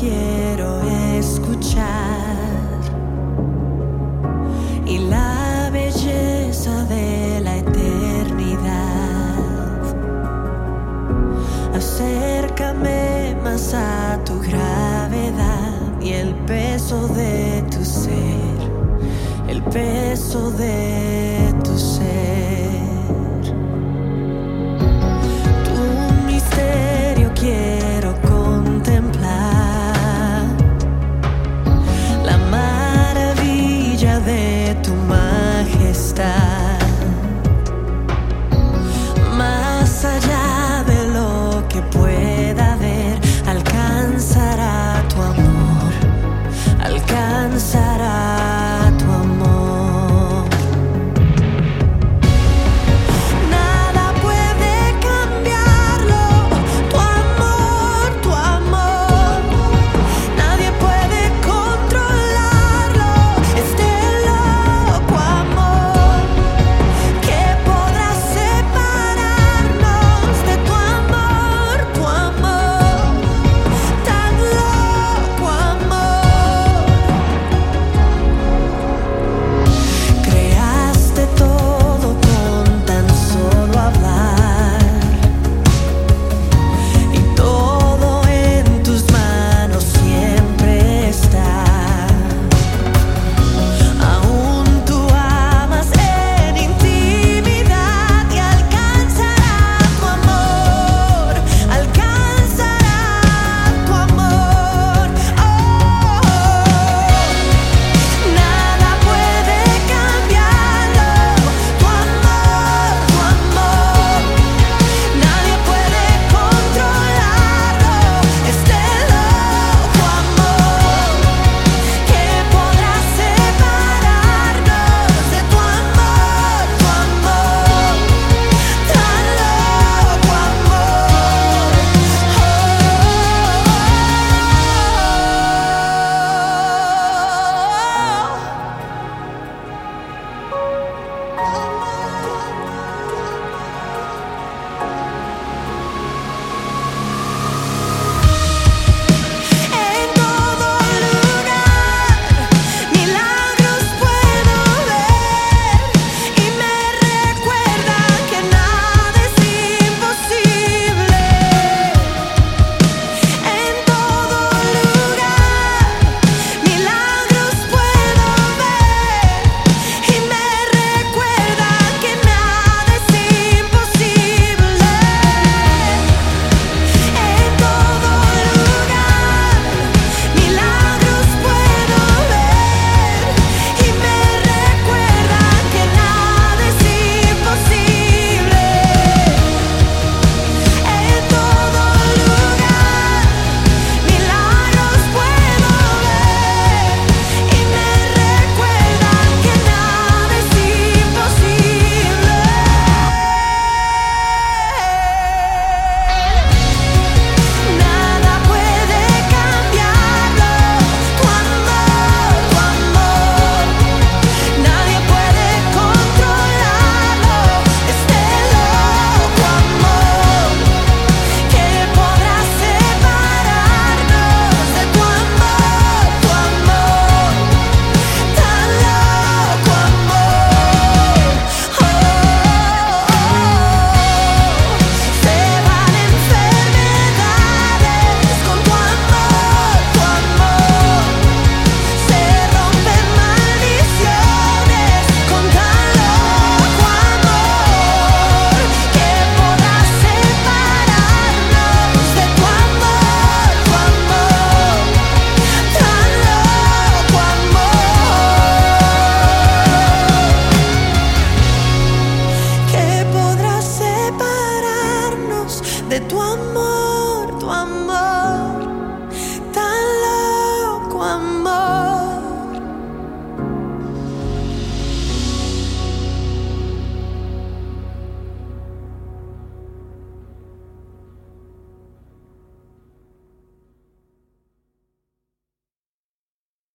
quiero escuchar y la belleza de la eternidad. Acércame más a tu gravedad y el peso de tu ser, el peso de.